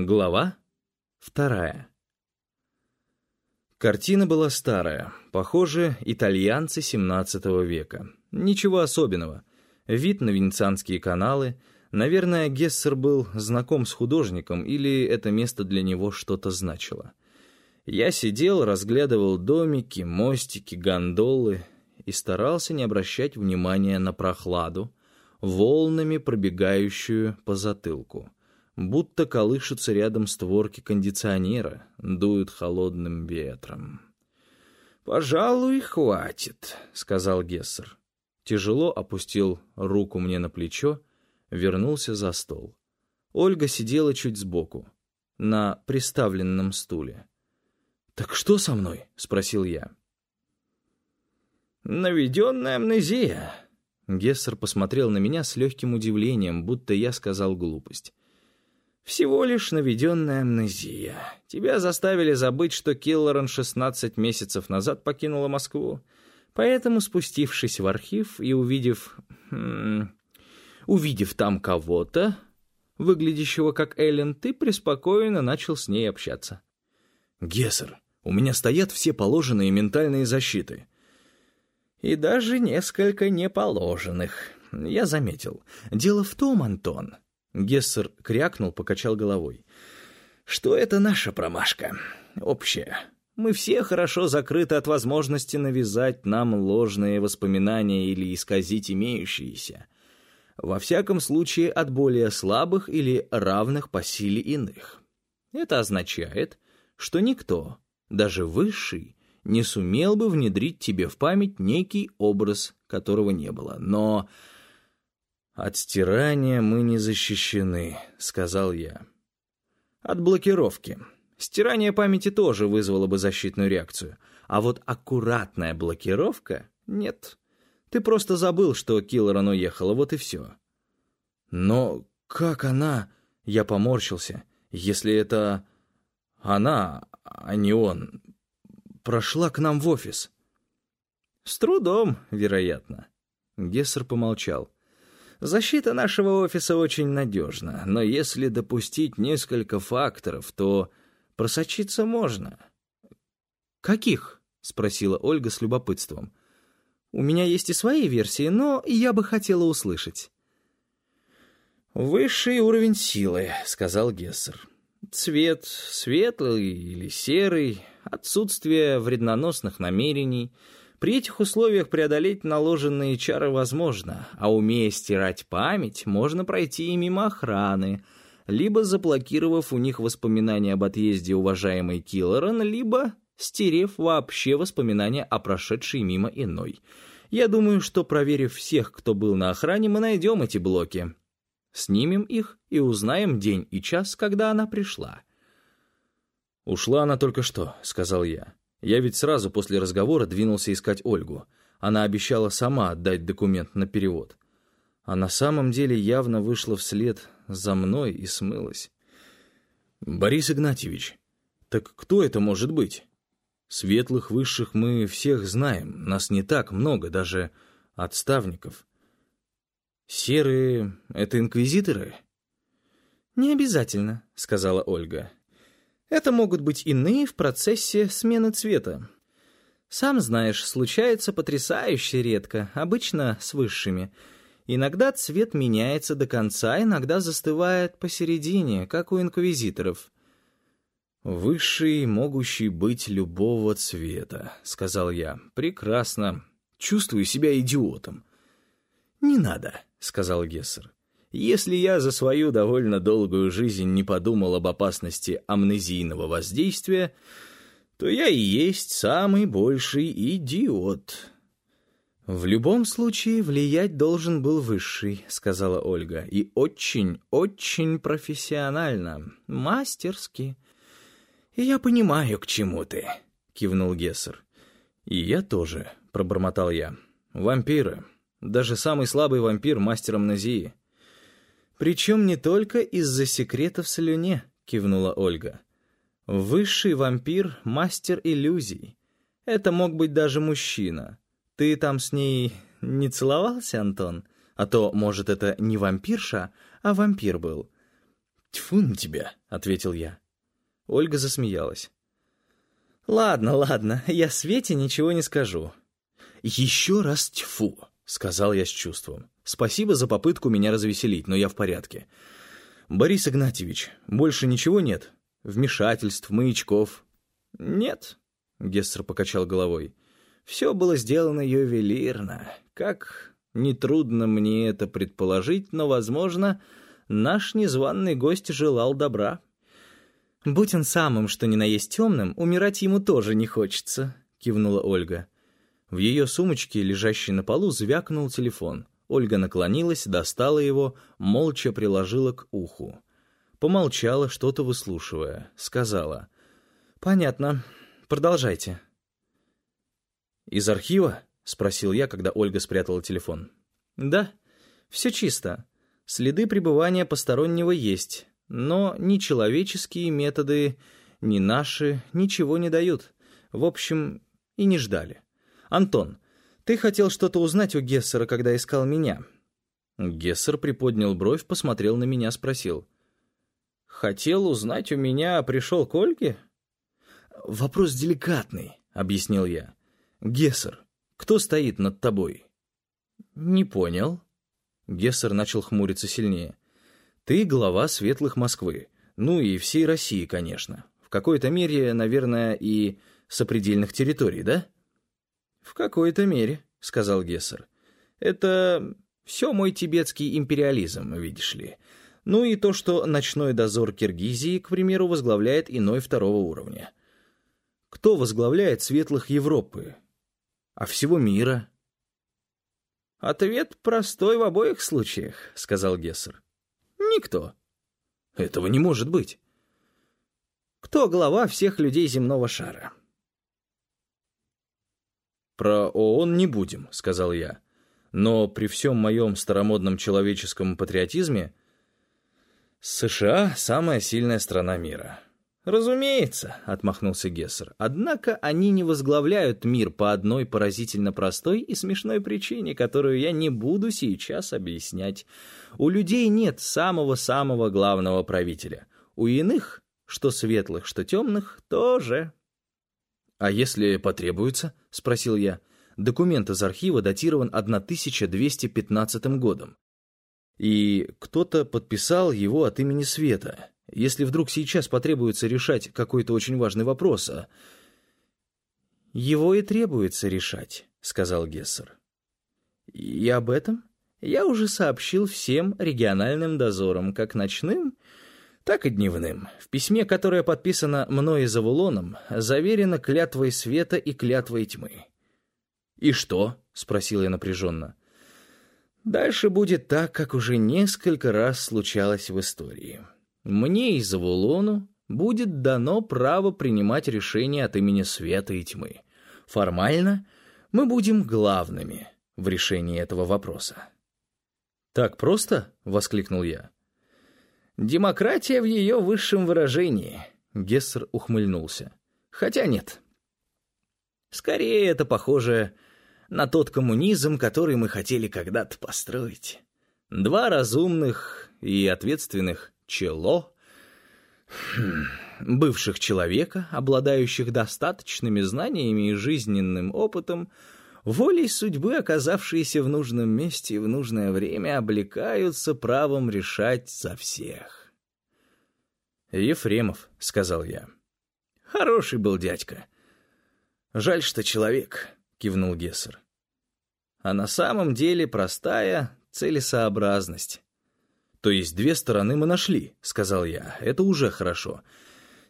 Глава вторая. Картина была старая, похоже, итальянцы XVII века. Ничего особенного. Вид на венецианские каналы. Наверное, Гессер был знаком с художником, или это место для него что-то значило. Я сидел, разглядывал домики, мостики, гондолы и старался не обращать внимания на прохладу, волнами пробегающую по затылку будто колышутся рядом створки кондиционера, дуют холодным ветром. «Пожалуй, хватит», — сказал Гессер. Тяжело опустил руку мне на плечо, вернулся за стол. Ольга сидела чуть сбоку, на приставленном стуле. «Так что со мной?» — спросил я. «Наведенная амнезия». Гессер посмотрел на меня с легким удивлением, будто я сказал глупость. Всего лишь наведенная амнезия. Тебя заставили забыть, что Киллоран 16 месяцев назад покинула Москву. Поэтому, спустившись в архив и увидев... Хм, увидев там кого-то, выглядящего как Эллен, ты преспокойно начал с ней общаться. «Гессер, у меня стоят все положенные ментальные защиты». «И даже несколько неположенных, я заметил. Дело в том, Антон...» Гессер крякнул, покачал головой. «Что это наша промашка? Общая. Мы все хорошо закрыты от возможности навязать нам ложные воспоминания или исказить имеющиеся. Во всяком случае, от более слабых или равных по силе иных. Это означает, что никто, даже высший, не сумел бы внедрить тебе в память некий образ, которого не было. Но «От стирания мы не защищены», — сказал я. «От блокировки. Стирание памяти тоже вызвало бы защитную реакцию. А вот аккуратная блокировка — нет. Ты просто забыл, что Киллоран уехала, вот и все». «Но как она...» — я поморщился. «Если это она, а не он, прошла к нам в офис». «С трудом, вероятно». Гессер помолчал. Защита нашего офиса очень надежна, но если допустить несколько факторов, то просочиться можно. «Каких?» — спросила Ольга с любопытством. «У меня есть и свои версии, но я бы хотела услышать». «Высший уровень силы», — сказал Гессер. «Цвет светлый или серый, отсутствие вредноносных намерений — при этих условиях преодолеть наложенные чары возможно, а умея стирать память, можно пройти и мимо охраны, либо заблокировав у них воспоминания об отъезде уважаемой Киллоран, либо стерев вообще воспоминания о прошедшей мимо иной. Я думаю, что проверив всех, кто был на охране, мы найдем эти блоки. Снимем их и узнаем день и час, когда она пришла. «Ушла она только что», — сказал я. Я ведь сразу после разговора двинулся искать Ольгу. Она обещала сама отдать документ на перевод. А на самом деле явно вышла вслед за мной и смылась. «Борис Игнатьевич, так кто это может быть? Светлых высших мы всех знаем, нас не так много, даже отставников. Серые — это инквизиторы?» «Не обязательно», — сказала Ольга. Это могут быть иные в процессе смены цвета. Сам знаешь, случается потрясающе редко, обычно с высшими. Иногда цвет меняется до конца, иногда застывает посередине, как у инквизиторов. «Высший, могущий быть любого цвета», — сказал я. «Прекрасно. Чувствую себя идиотом». «Не надо», — сказал Гессер. Если я за свою довольно долгую жизнь не подумал об опасности амнезийного воздействия, то я и есть самый больший идиот. «В любом случае влиять должен был высший», — сказала Ольга, — «и очень, очень профессионально, мастерски». «И я понимаю, к чему ты», — кивнул Гессер. «И я тоже», — пробормотал я. «Вампиры. Даже самый слабый вампир — мастер амнезии. «Причем не только из-за секретов в слюне», — кивнула Ольга. «Высший вампир — мастер иллюзий. Это мог быть даже мужчина. Ты там с ней не целовался, Антон? А то, может, это не вампирша, а вампир был. «Тьфу на тебя», — ответил я. Ольга засмеялась. «Ладно, ладно, я Свете ничего не скажу». «Еще раз тьфу», — сказал я с чувством. «Спасибо за попытку меня развеселить, но я в порядке. Борис Игнатьевич, больше ничего нет? Вмешательств, маячков?» «Нет», — Гессер покачал головой. «Все было сделано ювелирно. Как нетрудно мне это предположить, но, возможно, наш незваный гость желал добра». «Будь он самым, что ни на есть темным, умирать ему тоже не хочется», — кивнула Ольга. В ее сумочке, лежащей на полу, звякнул телефон. Ольга наклонилась, достала его, молча приложила к уху. Помолчала, что-то выслушивая. Сказала. «Понятно. Продолжайте». «Из архива?» — спросил я, когда Ольга спрятала телефон. «Да, все чисто. Следы пребывания постороннего есть. Но ни человеческие методы, ни наши ничего не дают. В общем, и не ждали. Антон, ты хотел что-то узнать у Гессера, когда искал меня?» Гессер приподнял бровь, посмотрел на меня, спросил. «Хотел узнать у меня, пришел к Ольге?» «Вопрос деликатный», — объяснил я. «Гессер, кто стоит над тобой?» «Не понял». Гессер начал хмуриться сильнее. Ты глава светлых Москвы. Ну и всей России, конечно. В какой-то мере, наверное, и сопредельных территорий, да? В какой-то мере, сказал Гессер. Это все мой тибетский империализм, видишь ли. Ну и то, что ночной дозор Киргизии, к примеру, возглавляет иной второго уровня. Кто возглавляет светлых Европы? А всего мира? Ответ простой в обоих случаях, сказал Гессер. Никто. Этого не может быть. Кто глава всех людей земного шара? Про ООН не будем, сказал я. Но при всем моем старомодном человеческом патриотизме США — самая сильная страна мира. «Разумеется», — отмахнулся Гессер. «Однако они не возглавляют мир по одной поразительно простой и смешной причине, которую я не буду сейчас объяснять. У людей нет самого-самого главного правителя. У иных, что светлых, что темных, тоже». «А если потребуется?» — спросил я. Документ из архива датирован 1215 годом. И кто-то подписал его от имени Света. Если вдруг сейчас потребуется решать какой-то очень важный вопрос, а... «Его и требуется решать», — сказал Гессер. «И об этом я уже сообщил всем региональным дозорам, как ночным, так и дневным. В письме, которое подписано мной и Завулоном, заверено клятвой света и клятвой тьмы». «И что?» — спросил я напряженно. «Дальше будет так, как уже несколько раз случалось в истории» мне и Завулону будет дано право принимать решения от имени света и тьмы. Формально мы будем главными в решении этого вопроса. «Так просто?» — воскликнул я. «Демократия в ее высшем выражении», — Гессер ухмыльнулся. «Хотя нет. Скорее это похоже на тот коммунизм, который мы хотели когда-то построить. Два разумных и ответственных чело хм, бывших человека, обладающих достаточными знаниями и жизненным опытом, волей судьбы, оказавшиеся в нужном месте и в нужное время, облекаются правом решать за всех. «Ефремов», — сказал я. «Хороший был дядька. Жаль, что человек», — кивнул Гессер. «А на самом деле простая целесообразность». «То есть две стороны мы нашли», — сказал я. «Это уже хорошо.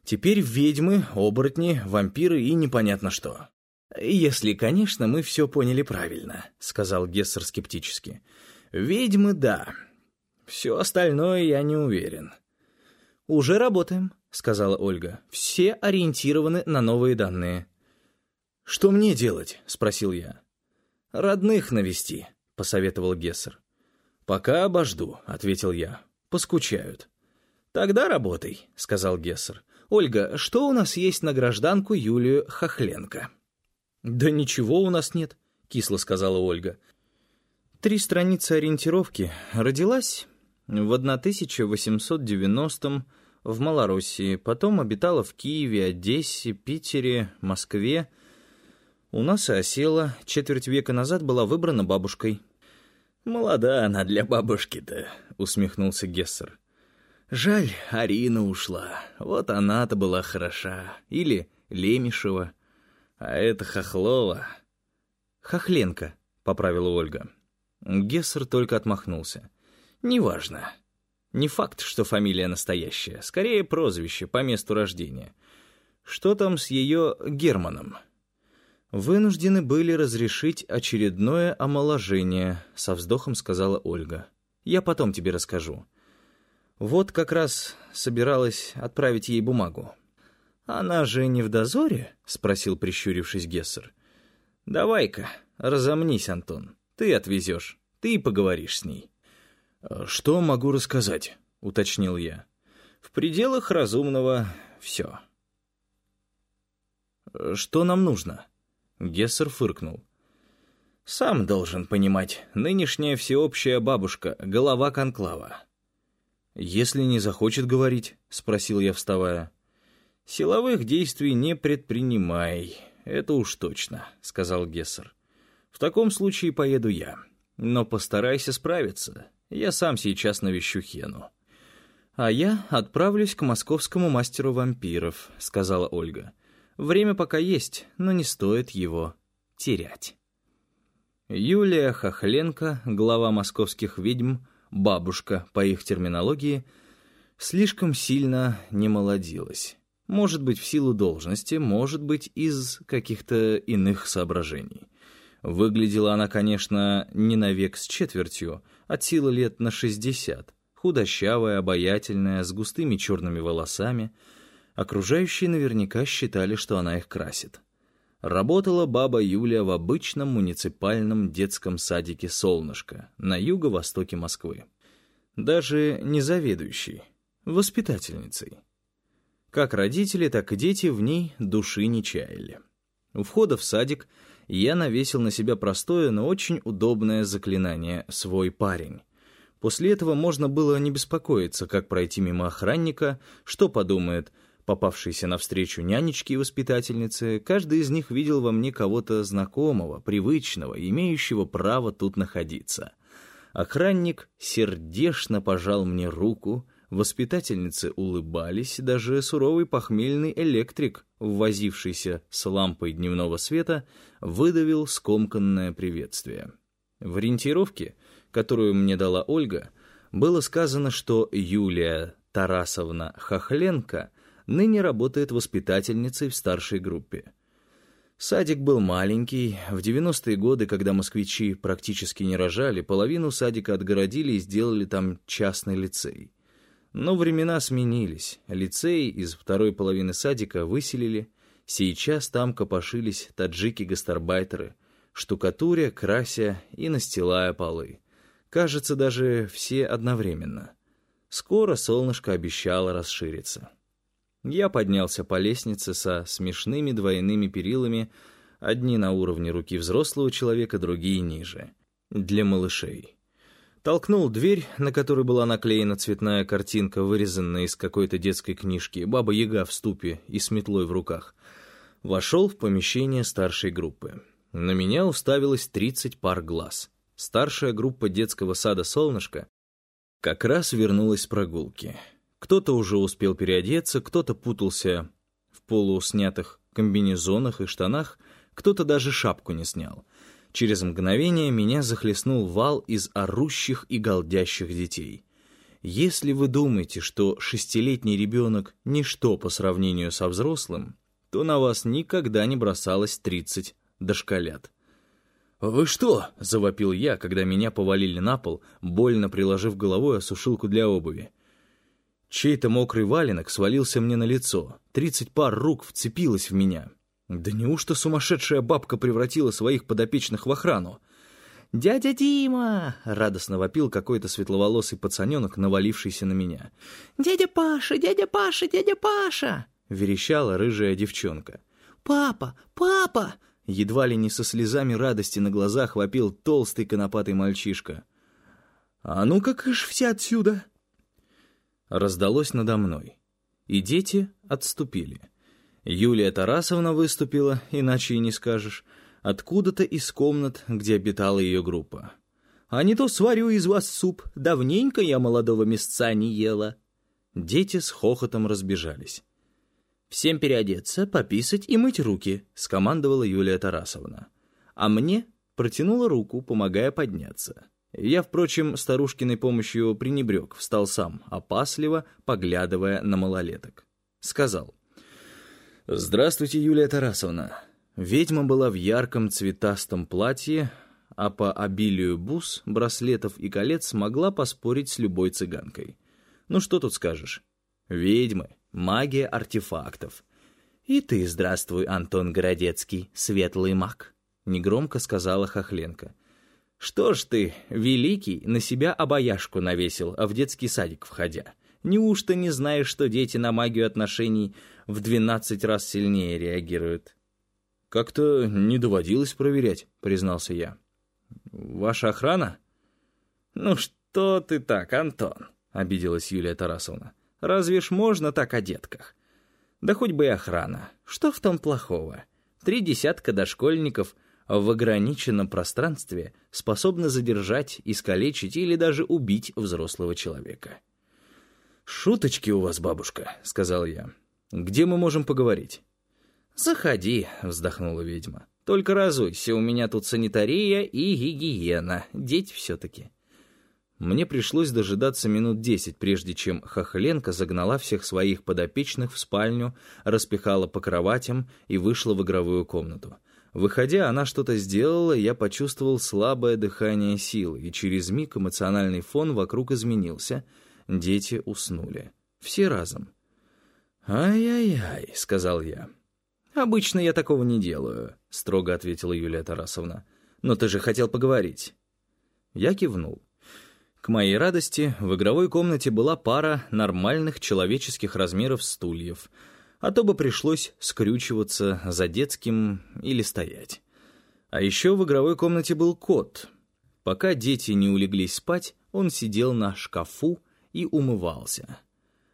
Теперь ведьмы, оборотни, вампиры и непонятно что». «Если, конечно, мы все поняли правильно», — сказал Гессер скептически. «Ведьмы — да. Все остальное я не уверен». «Уже работаем», — сказала Ольга. «Все ориентированы на новые данные». «Что мне делать?» — спросил я. «Родных навести», — посоветовал Гессер. «Пока обожду», — ответил я. «Поскучают». «Тогда работай», — сказал Гессер. «Ольга, что у нас есть на гражданку Юлию Хохленко?» «Да ничего у нас нет», — кисло сказала Ольга. «Три страницы ориентировки. Родилась? В 1890-м в Малороссии, потом обитала в Киеве, Одессе, Питере, Москве. У нас и осела, четверть века назад была выбрана бабушкой. «Молода она для бабушки-то», — усмехнулся Гессер. «Жаль, Арина ушла. Вот она-то была хороша. Или Лемешева. А это Хохлова». «Хохленко», — поправила Ольга. Гессер только отмахнулся. «Неважно. Не факт, что фамилия настоящая. Скорее, прозвище по месту рождения. Что там с ее Германом?» «Вынуждены были разрешить очередное омоложение», — со вздохом сказала Ольга. «Я потом тебе расскажу. Вот как раз собиралась отправить ей бумагу». «Она же не в дозоре?» — спросил, прищурившись Гессер. «Давай-ка, разомнись, Антон. Ты отвезешь, ты и поговоришь с ней». «Что могу рассказать?» — уточнил я. «В пределах разумного все». «Что нам нужно?» Гессер фыркнул. «Сам должен понимать, нынешняя всеобщая бабушка — голова конклава». «Если не захочет говорить?» — спросил я, вставая. «Силовых действий не предпринимай, это уж точно», — сказал Гессер. «В таком случае поеду я, но постарайся справиться. Я сам сейчас навещу Хену». «А я отправлюсь к московскому мастеру вампиров», — сказала Ольга. Время пока есть, но не стоит его терять. Юлия Хохленко, глава московских ведьм, бабушка, по их терминологии, слишком сильно не молодилась. Может быть, в силу должности, может быть, из каких-то иных соображений. Выглядела она, конечно, не на век с четвертью, от силы лет на шестьдесят, худощавая, обаятельная, с густыми черными волосами — Окружающие наверняка считали, что она их красит. Работала баба Юлия в обычном муниципальном детском садике «Солнышко» на юго-востоке Москвы. Даже не заведующей, воспитательницей. Как родители, так и дети в ней души не чаяли. У входа в садик я навесил на себя простое, но очень удобное заклинание «свой парень». После этого можно было не беспокоиться, как пройти мимо охранника, что подумает – Попавшиеся навстречу нянечки и воспитательницы, каждый из них видел во мне кого-то знакомого, привычного, имеющего право тут находиться. Охранник сердечно пожал мне руку, воспитательницы улыбались, даже суровый похмельный электрик, ввозившийся с лампой дневного света, выдавил скомканное приветствие. В ориентировке, которую мне дала Ольга, было сказано, что Юлия Тарасовна Хохленко — ныне работает воспитательницей в старшей группе. Садик был маленький. В 90-е годы, когда москвичи практически не рожали, половину садика отгородили и сделали там частный лицей. Но времена сменились. Лицей из второй половины садика выселили. Сейчас там копошились таджики-гастарбайтеры, штукатуря, крася и настилая полы. Кажется, даже все одновременно. Скоро солнышко обещало расшириться. Я поднялся по лестнице со смешными двойными перилами, одни на уровне руки взрослого человека, другие ниже, для малышей. Толкнул дверь, на которой была наклеена цветная картинка, вырезанная из какой-то детской книжки, баба-яга в ступе и с метлой в руках. Вошел в помещение старшей группы. На меня уставилось 30 пар глаз. Старшая группа детского сада «Солнышко» как раз вернулась с прогулки. Кто-то уже успел переодеться, кто-то путался в полуснятых комбинезонах и штанах, кто-то даже шапку не снял. Через мгновение меня захлестнул вал из орущих и голдящих детей. Если вы думаете, что шестилетний ребенок — ничто по сравнению со взрослым, то на вас никогда не бросалось тридцать дошколят. «Вы что?» — завопил я, когда меня повалили на пол, больно приложив головой осушилку для обуви. Чей-то мокрый валенок свалился мне на лицо. Тридцать пар рук вцепилось в меня. Да неужто сумасшедшая бабка превратила своих подопечных в охрану? «Дядя Дима!» — радостно вопил какой-то светловолосый пацаненок, навалившийся на меня. «Дядя Паша! Дядя Паша! Дядя Паша!» — верещала рыжая девчонка. «Папа! Папа!» Едва ли не со слезами радости на глазах вопил толстый конопатый мальчишка. «А ну-ка, кыш все отсюда!» Раздалось надо мной, и дети отступили. Юлия Тарасовна выступила, иначе и не скажешь, откуда-то из комнат, где обитала ее группа. «А не то сварю из вас суп, давненько я молодого мясца не ела». Дети с хохотом разбежались. «Всем переодеться, пописать и мыть руки», — скомандовала Юлия Тарасовна. А мне протянула руку, помогая подняться. Я, впрочем, старушкиной помощью пренебрег, встал сам, опасливо поглядывая на малолеток. Сказал. «Здравствуйте, Юлия Тарасовна». Ведьма была в ярком цветастом платье, а по обилию бус, браслетов и колец могла поспорить с любой цыганкой. Ну что тут скажешь? Ведьмы, магия артефактов. И ты здравствуй, Антон Городецкий, светлый маг, негромко сказала Хохленко. Что ж ты, великий, на себя обаяшку навесил, а в детский садик входя? Неужто не знаешь, что дети на магию отношений в двенадцать раз сильнее реагируют? Как-то не доводилось проверять, признался я. Ваша охрана? Ну что ты так, Антон? Обиделась Юлия Тарасовна. Разве ж можно так о детках? Да хоть бы и охрана. Что в том плохого? Три десятка дошкольников в ограниченном пространстве способны задержать, искалечить или даже убить взрослого человека. «Шуточки у вас, бабушка», — сказал я. «Где мы можем поговорить?» «Заходи», — вздохнула ведьма. «Только разуйся, у меня тут санитария и гигиена. Деть все-таки». Мне пришлось дожидаться минут десять, прежде чем Хохленко загнала всех своих подопечных в спальню, распихала по кроватям и вышла в игровую комнату. Выходя, она что-то сделала, я почувствовал слабое дыхание силы, и через миг эмоциональный фон вокруг изменился. Дети уснули. Все разом. «Ай-яй-яй», — сказал я. «Обычно я такого не делаю», — строго ответила Юлия Тарасовна. «Но ты же хотел поговорить». Я кивнул. К моей радости, в игровой комнате была пара нормальных человеческих размеров стульев, а то бы пришлось скрючиваться за детским или стоять. А еще в игровой комнате был кот. Пока дети не улеглись спать, он сидел на шкафу и умывался.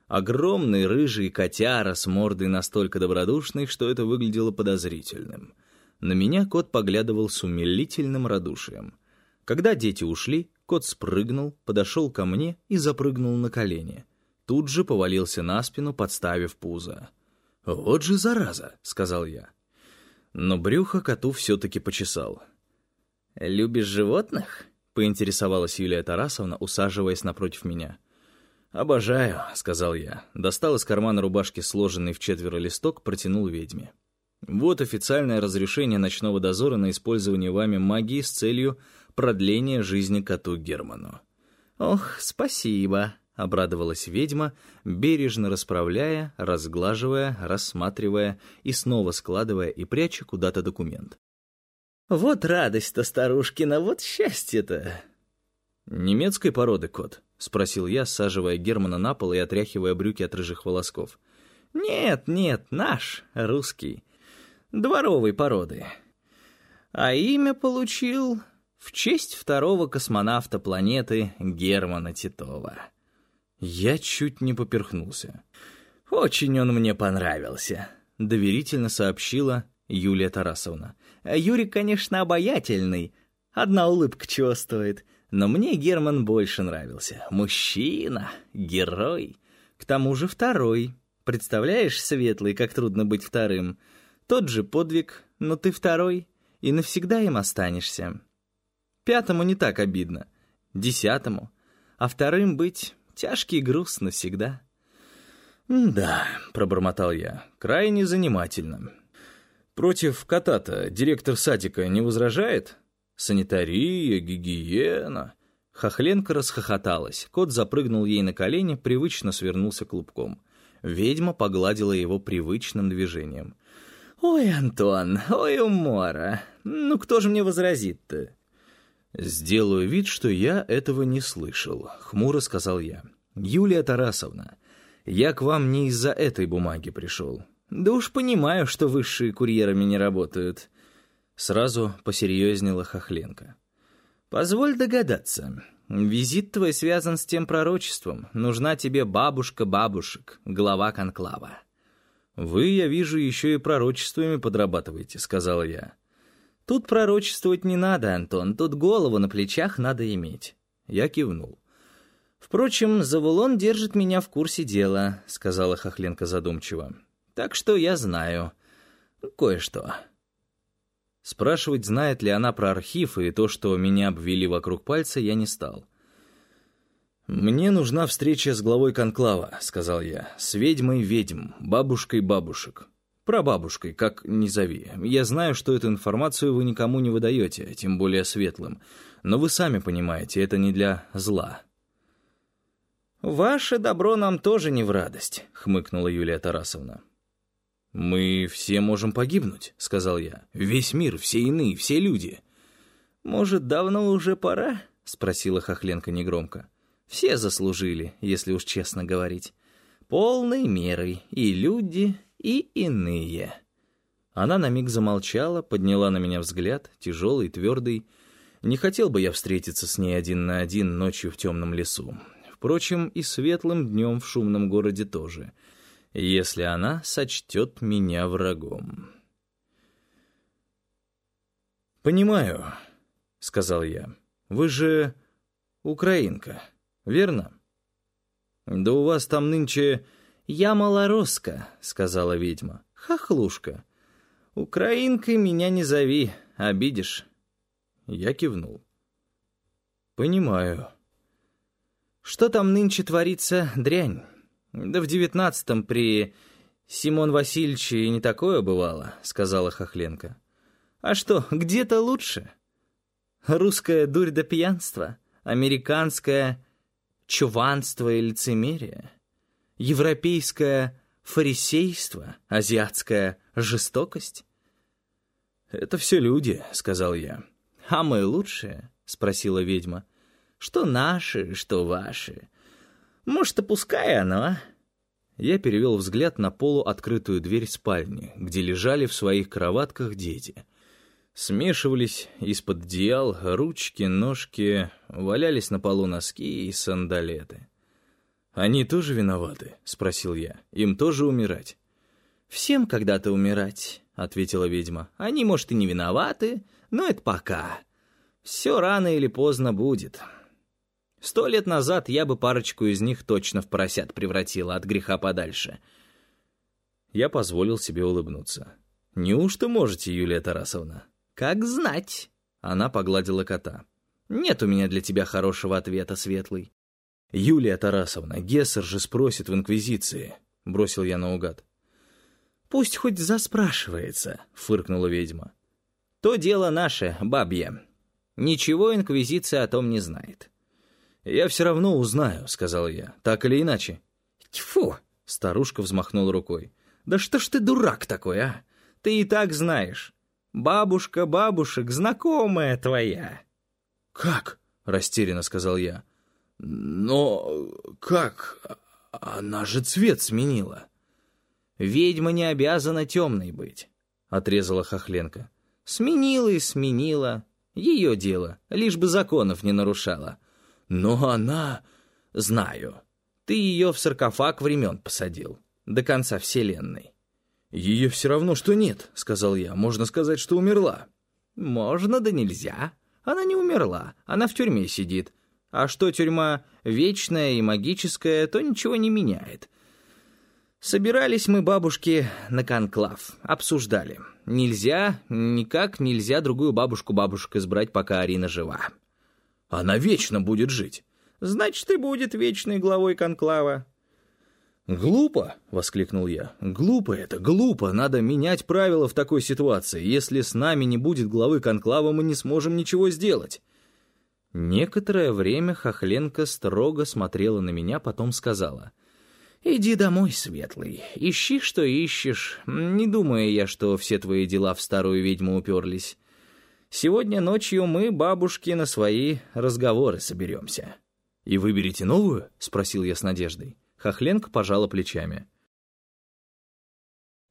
Огромный рыжий котяра с мордой настолько добродушной, что это выглядело подозрительным. На меня кот поглядывал с умилительным радушием. Когда дети ушли, Кот спрыгнул, подошел ко мне и запрыгнул на колени. Тут же повалился на спину, подставив пузо. «Вот же зараза!» — сказал я. Но брюхо коту все-таки почесал. «Любишь животных?» — поинтересовалась Юлия Тарасовна, усаживаясь напротив меня. «Обожаю», — сказал я. Достал из кармана рубашки сложенный в четверо листок, протянул ведьме. «Вот официальное разрешение ночного дозора на использование вами магии с целью продление жизни коту Герману. «Ох, спасибо», — обрадовалась ведьма, бережно расправляя, разглаживая, рассматривая и снова складывая и пряча куда-то документ. «Вот радость-то, старушкина, вот счастье-то!» «Немецкой породы кот?» — спросил я, саживая Германа на пол и отряхивая брюки от рыжих волосков. «Нет, нет, наш, русский, дворовой породы. А имя получил в честь второго космонавта планеты Германа Титова. Я чуть не поперхнулся. «Очень он мне понравился», — доверительно сообщила Юлия Тарасовна. «Юрик, конечно, обаятельный, одна улыбка чего стоит, но мне Герман больше нравился. Мужчина, герой, к тому же второй. Представляешь, Светлый, как трудно быть вторым? Тот же подвиг, но ты второй, и навсегда им останешься». Пятому не так обидно. Десятому. А вторым быть тяжкий груз навсегда. «Да», — пробормотал я, — «крайне занимательно». «Против кота-то директор садика не возражает? Санитария, гигиена...» Хохленко расхохоталась. Кот запрыгнул ей на колени, привычно свернулся клубком. Ведьма погладила его привычным движением. «Ой, Антон, ой, умора! Ну кто же мне возразит-то? «Сделаю вид, что я этого не слышал», — хмуро сказал я. «Юлия Тарасовна, я к вам не из-за этой бумаги пришел. Да уж понимаю, что высшие курьерами не работают». Сразу посерьезнела Хохленко. «Позволь догадаться, Визит твой связан с тем пророчеством. Нужна тебе бабушка бабушек, глава конклава». «Вы, я вижу, еще и пророчествами подрабатываете», — сказал я. «Тут пророчествовать не надо, Антон, тут голову на плечах надо иметь». Я кивнул. «Впрочем, Завулон держит меня в курсе дела», — сказала Хохленко задумчиво. «Так что я знаю кое-что». Спрашивать, знает ли она про архив и то, что меня обвели вокруг пальца, я не стал. «Мне нужна встреча с главой конклава», — сказал я, — «с ведьмой ведьм, бабушкой бабушек». Прабабушкой, как ни зови. Я знаю, что эту информацию вы никому не выдаете, тем более светлым. Но вы сами понимаете, это не для зла». «Ваше добро нам тоже не в радость», — хмыкнула Юлия Тарасовна. «Мы все можем погибнуть», — сказал я. «Весь мир, все иные, все люди». «Может, давно уже пора?» — спросила Хохленко негромко. «Все заслужили, если уж честно говорить. Полной мерой и люди, и иные». Она на миг замолчала, подняла на меня взгляд, тяжелый, твердый. Не хотел бы я встретиться с ней один на один ночью в темном лесу. Впрочем, и светлым днем в шумном городе тоже — если она сочтет меня врагом. «Понимаю», — сказал я. «Вы же украинка, верно?» «Да у вас там нынче...» «Я малоросска», — сказала ведьма. «Хохлушка. Украинкой меня не зови, обидишь». Я кивнул. «Понимаю». «Что там нынче творится, дрянь?» «Да в девятнадцатом при Симон Васильевиче и не такое бывало», — сказала Хохленко. «А что, где-то лучше? Русская дурь до пьянства, американское чуванство и лицемерие, европейское фарисейство, азиатская жестокость?» «Это все люди», — сказал я. «А мы лучшие?» — спросила ведьма. «Что наши, что ваши. Может, опускай оно, а?» Я перевел взгляд на полуоткрытую дверь спальни, где лежали в своих кроватках дети. Смешивались из-под одеял ручки, ножки, валялись на полу носки и сандалеты. «Они тоже виноваты?» — спросил я. «Им тоже умирать?» «Всем когда-то умирать», — ответила ведьма. «Они, может, и не виноваты, но это пока. Все рано или поздно будет. Сто лет назад я бы парочку из них точно в поросят превратила от греха подальше. Я позволил себе улыбнуться. «Неужто можете, Юлия Тарасовна?» «Как знать!» Она погладила кота. «Нет у меня для тебя хорошего ответа, Светлый». «Юлия Тарасовна, Гессер же спросит в Инквизиции», — бросил я наугад. «Пусть хоть заспрашивается», — фыркнула ведьма. «То дело наше, бабье. Ничего Инквизиция о том не знает. «Я все равно узнаю», — сказал я, — «так или иначе». «Тьфу!» — старушка взмахнула рукой. «Да что ж ты дурак такой, а? Ты и так знаешь. Бабушка бабушек знакомая твоя». «Как?» — растерянно сказал я. «Но как? Она же цвет сменила». «Ведьма не обязана темной быть», — отрезала Хохленко. «Сменила и сменила. Ее дело, лишь бы законов не нарушала. Но она... Знаю. Ты ее в саркофаг времен посадил. До конца вселенной. «Ее все равно, что нет», — сказал я. «Можно сказать, что умерла». «Можно, да нельзя. Она не умерла. Она в тюрьме сидит. А что тюрьма вечная и магическая, то ничего не меняет. Собирались мы, бабушки, на конклав. Обсуждали. Нельзя, никак нельзя другую бабушку-бабушек избрать, пока Арина жива. Она вечно будет жить. Значит, и будет вечной главой конклава. «Глупо!» — воскликнул я. «Глупо это, глупо! Надо менять правила в такой ситуации. Если с нами не будет главы конклава, мы не сможем ничего сделать». Некоторое время Хохленко строго смотрела на меня, потом сказала. «Иди домой, Светлый. Ищи, что ищешь. Не думаю я, что все твои дела в старую ведьму уперлись. Сегодня ночью мы, бабушки, на свои разговоры соберемся». «И выберете новую?» — спросил я с надеждой. Хохленко пожала плечами.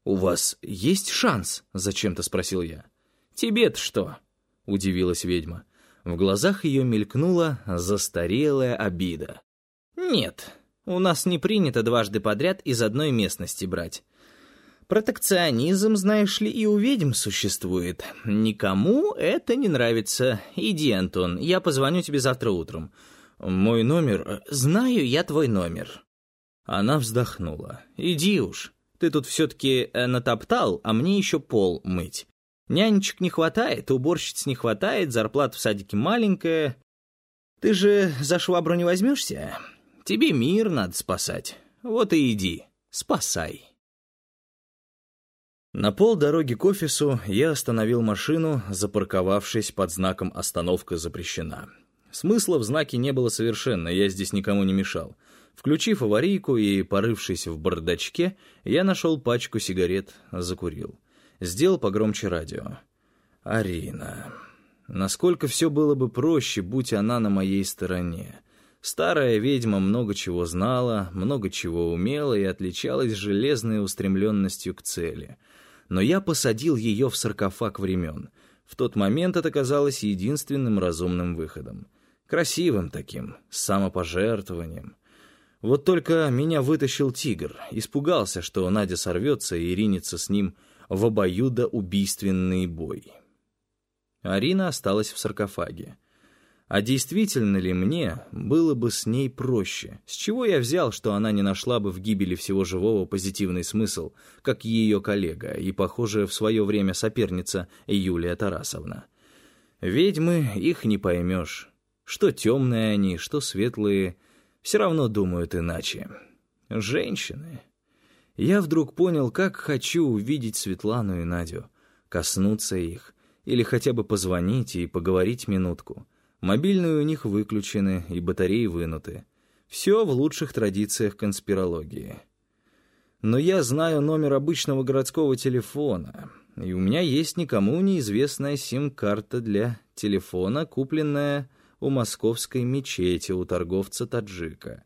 «У вас есть шанс?» — зачем-то спросил я. «Тебе-то что?» — удивилась ведьма. В глазах ее мелькнула застарелая обида. «Нет, у нас не принято дважды подряд из одной местности брать. Протекционизм, знаешь ли, и у ведьм существует. Никому это не нравится. Иди, Антон, я позвоню тебе завтра утром. Мой номер... Знаю я твой номер». Она вздохнула. «Иди уж. Ты тут все-таки э, натоптал, а мне еще пол мыть. Нянечек не хватает, уборщиц не хватает, зарплата в садике маленькая. Ты же за швабру не возьмешься? Тебе мир надо спасать. Вот и иди, спасай». На полдороги к офису я остановил машину, запарковавшись под знаком «Остановка запрещена». Смысла в знаке не было совершенно, я здесь никому не мешал. Включив аварийку и порывшись в бардачке, я нашел пачку сигарет, закурил. Сделал погромче радио. «Арина. Насколько все было бы проще, будь она на моей стороне. Старая ведьма много чего знала, много чего умела и отличалась железной устремленностью к цели — но я посадил ее в саркофаг времен. В тот момент это казалось единственным разумным выходом. Красивым таким, с самопожертвованием. Вот только меня вытащил тигр, испугался, что Надя сорвется и ринется с ним в обоюдоубийственный бой. Арина осталась в саркофаге. А действительно ли мне было бы с ней проще? С чего я взял, что она не нашла бы в гибели всего живого позитивный смысл, как ее коллега и, похожая в свое время соперница Юлия Тарасовна? Ведьмы, их не поймешь. Что темные они, что светлые, все равно думают иначе. Женщины. Я вдруг понял, как хочу увидеть Светлану и Надю, коснуться их, или хотя бы позвонить и поговорить минутку. Мобильные у них выключены и батареи вынуты. Все в лучших традициях конспирологии. Но я знаю номер обычного городского телефона, и у меня есть никому неизвестная сим-карта для телефона, купленная у московской мечети у торговца-таджика.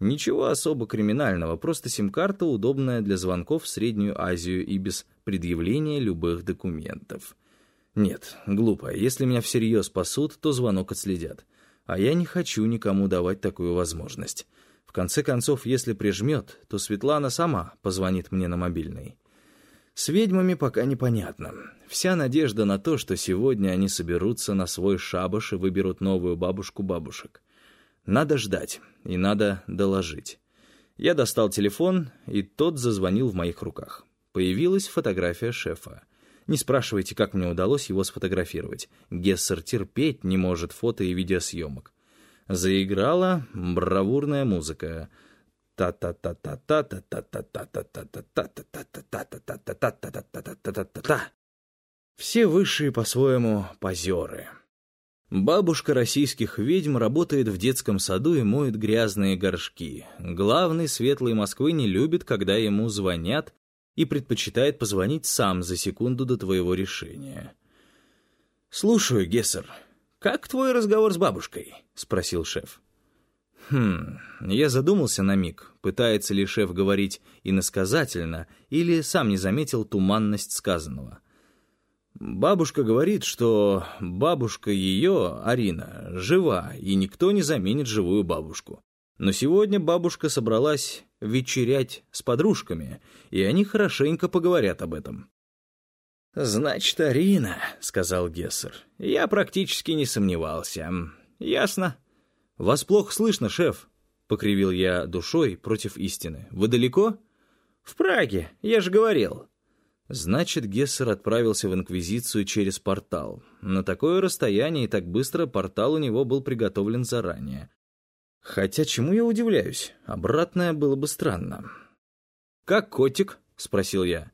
Ничего особо криминального, просто сим-карта, удобная для звонков в Среднюю Азию и без предъявления любых документов. Нет, глупо. Если меня всерьез спасут, то звонок отследят. А я не хочу никому давать такую возможность. В конце концов, если прижмет, то Светлана сама позвонит мне на мобильный. С ведьмами пока непонятно. Вся надежда на то, что сегодня они соберутся на свой шабаш и выберут новую бабушку бабушек. Надо ждать, и надо доложить. Я достал телефон, и тот зазвонил в моих руках. Появилась фотография шефа. Не спрашивайте, как мне удалось его сфотографировать. Гессер терпеть не может фото и видеосъемок. Заиграла бравурная музыка. Звонят и предпочитает позвонить сам за секунду до твоего решения. «Слушаю, Гессер. Как твой разговор с бабушкой?» — спросил шеф. Хм, я задумался на миг, пытается ли шеф говорить иносказательно или сам не заметил туманность сказанного. Бабушка говорит, что бабушка ее, Арина, жива, и никто не заменит живую бабушку. Но сегодня бабушка собралась вечерять с подружками, и они хорошенько поговорят об этом. «Значит, Арина», — сказал Гессер. «Я практически не сомневался. Ясно». «Вас плохо слышно, шеф», — покривил я душой против истины. «Вы далеко?» «В Праге, я же говорил». Значит, Гессер отправился в Инквизицию через портал. На такое расстояние и так быстро портал у него был приготовлен заранее. Хотя чему я удивляюсь? Обратное было бы странно. «Как котик?» — спросил я.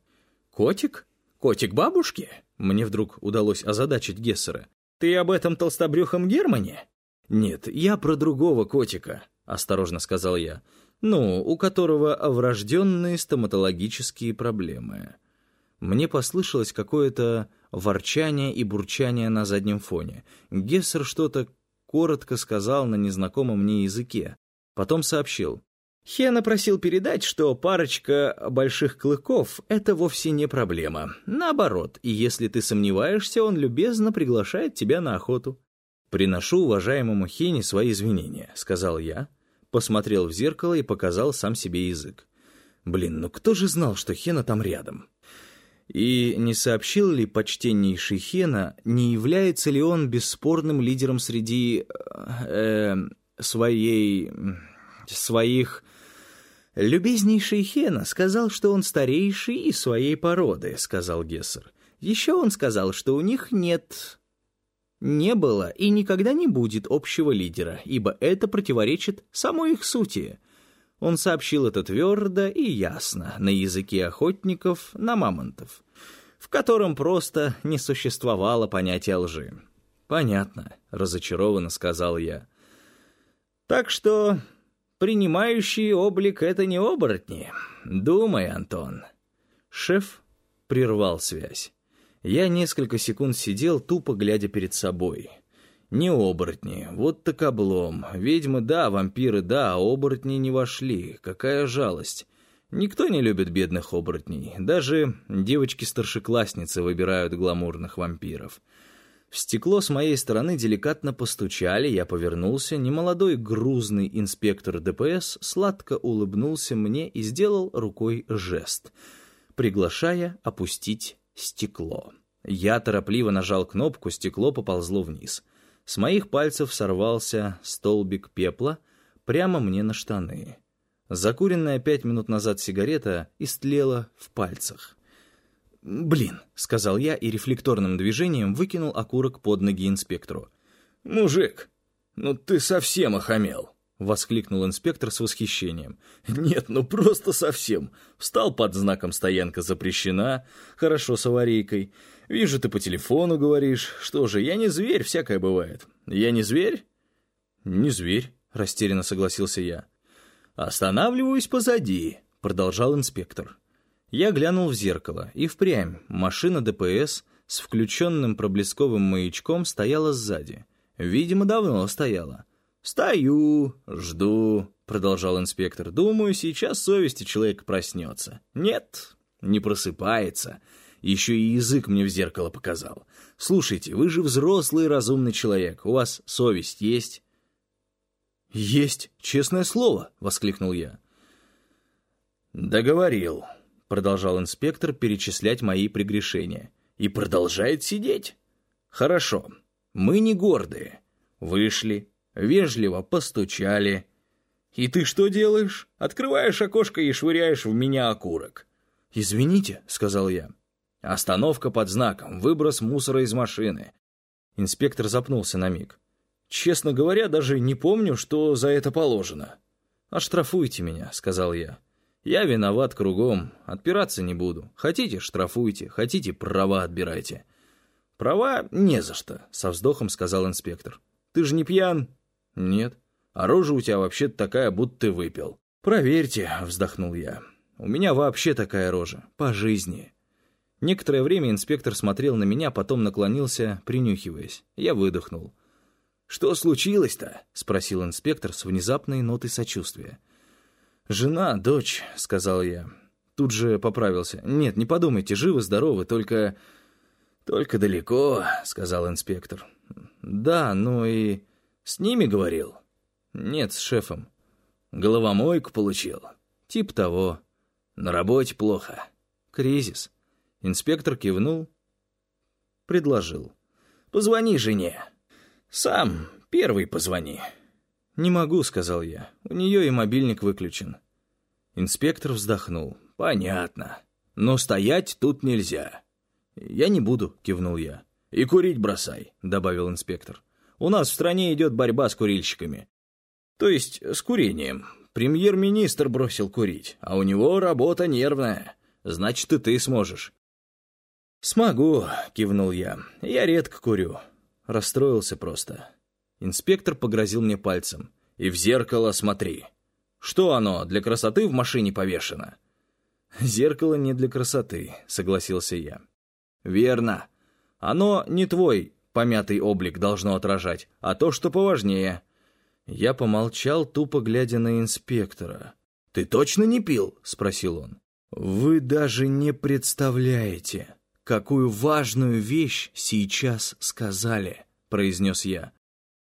«Котик? Котик бабушки?» Мне вдруг удалось озадачить Гессера. «Ты об этом толстобрюхом Германе?» «Нет, я про другого котика», — осторожно сказал я. «Ну, у которого врожденные стоматологические проблемы». Мне послышалось какое-то ворчание и бурчание на заднем фоне. Гессер что-то коротко сказал на незнакомом мне языке. Потом сообщил. Хена просил передать, что парочка больших клыков — это вовсе не проблема. Наоборот, и если ты сомневаешься, он любезно приглашает тебя на охоту. «Приношу уважаемому Хене свои извинения», — сказал я, посмотрел в зеркало и показал сам себе язык. «Блин, ну кто же знал, что Хена там рядом?» И не сообщил ли почтеннейший Хена, не является ли он бесспорным лидером среди... Э, своей... своих... «Любезнейший Хена сказал, что он старейший из своей породы», — сказал Гессер. «Еще он сказал, что у них нет не было и никогда не будет общего лидера, ибо это противоречит самой их сути. Он сообщил это твердо и ясно, на языке охотников на мамонтов, в котором просто не существовало понятия лжи. «Понятно», — разочарованно сказал я. «Так что принимающий облик — это не оборотни. Думай, Антон». Шеф прервал связь. Я несколько секунд сидел, тупо глядя перед собой. Не оборотни, вот так облом. Ведьмы да, вампиры да, а оборотни не вошли. Какая жалость. Никто не любит бедных оборотней. Даже девочки-старшеклассницы выбирают гламурных вампиров. В стекло с моей стороны деликатно постучали, я повернулся. Немолодой грузный инспектор ДПС сладко улыбнулся мне и сделал рукой жест, приглашая опустить стекло. Я торопливо нажал кнопку, стекло поползло вниз. С моих пальцев сорвался столбик пепла прямо мне на штаны. Закуренная пять минут назад сигарета истлела в пальцах. «Блин», — сказал я и рефлекторным движением выкинул окурок под ноги инспектору. «Мужик, ну ты совсем охамел!» — воскликнул инспектор с восхищением. «Нет, ну просто совсем. Встал под знаком «Стоянка запрещена», хорошо с аварийкой. Вижу, ты по телефону говоришь. Что же, я не зверь, всякое бывает. Я не зверь?» «Не зверь», — растерянно согласился я. «Останавливаюсь позади», — продолжал инспектор. Я глянул в зеркало, и впрямь машина ДПС с включенным проблесковым маячком стояла сзади. Видимо, давно стояла. «Стою, жду», — продолжал инспектор. «Думаю, сейчас совести человека проснется». «Нет, не просыпается. Еще и язык мне в зеркало показал. Слушайте, вы же взрослый разумный человек. У вас совесть есть?» «Есть, честное слово», — воскликнул я. «Договорил», — продолжал инспектор перечислять мои прегрешения. «И продолжает сидеть. Хорошо, мы не гордые. Вышли, вежливо постучали. «И ты что делаешь? Открываешь окошко и швыряешь в меня окурок». «Извините», — сказал я. «Остановка под знаком, выброс мусора из машины». Инспектор запнулся на миг. «Честно говоря, даже не помню, что за это положено». «Оштрафуйте меня», — сказал я. «Я виноват кругом, отпираться не буду. Хотите — штрафуйте, хотите — права отбирайте». «Права не за что», — со вздохом сказал инспектор. «Ты же не пьян?» «Нет». «А рожа у тебя вообще-то такая, будто ты выпил». «Проверьте», — вздохнул я. «У меня вообще такая рожа. По жизни». Некоторое время инспектор смотрел на меня, потом наклонился, принюхиваясь. Я выдохнул. «Что случилось-то?» — спросил инспектор с внезапной нотой сочувствия. «Жена, дочь», — сказал я. Тут же поправился. «Нет, не подумайте, живы-здоровы, только...» «Только далеко», — сказал инспектор. «Да, ну и...» «С ними говорил?» «Нет, с шефом». «Головомойку получил?» «Тип того». «На работе плохо». «Кризис». Инспектор кивнул, предложил. «Позвони жене. Сам первый позвони». «Не могу», — сказал я. «У нее и мобильник выключен». Инспектор вздохнул. «Понятно. Но стоять тут нельзя». «Я не буду», — кивнул я. «И курить бросай», — добавил инспектор. «У нас в стране идет борьба с курильщиками. То есть с курением. Премьер-министр бросил курить, а у него работа нервная. Значит, и ты сможешь». «Смогу», — кивнул я. «Я редко курю». Расстроился просто. Инспектор погрозил мне пальцем. «И в зеркало смотри. Что оно, для красоты в машине повешено?» «Зеркало не для красоты», — согласился я. «Верно. Оно не твой помятый облик должно отражать, а то, что поважнее». Я помолчал, тупо глядя на инспектора. «Ты точно не пил?» — спросил он. «Вы даже не представляете, какую важную вещь сейчас сказали», — произнес я.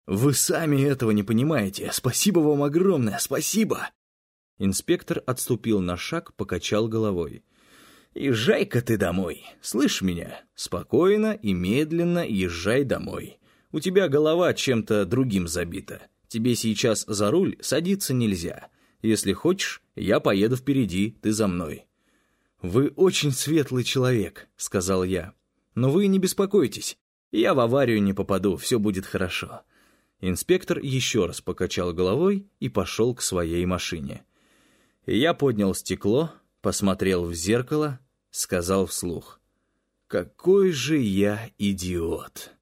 Вы сами этого не понимаете. Спасибо вам огромное, спасибо!» Инспектор отступил на шаг, покачал головой. «Езжай-ка ты домой, слышь меня? Спокойно и медленно езжай домой. У тебя голова чем-то другим забита. Тебе сейчас за руль садиться нельзя. Если хочешь, я поеду впереди, ты за мной». «Вы очень светлый человек», — сказал я. «Но вы не беспокойтесь. Я в аварию не попаду, все будет хорошо». Инспектор еще раз покачал головой и пошел к своей машине. Я поднял стекло, посмотрел в зеркало, сказал вслух. «Какой же я идиот!»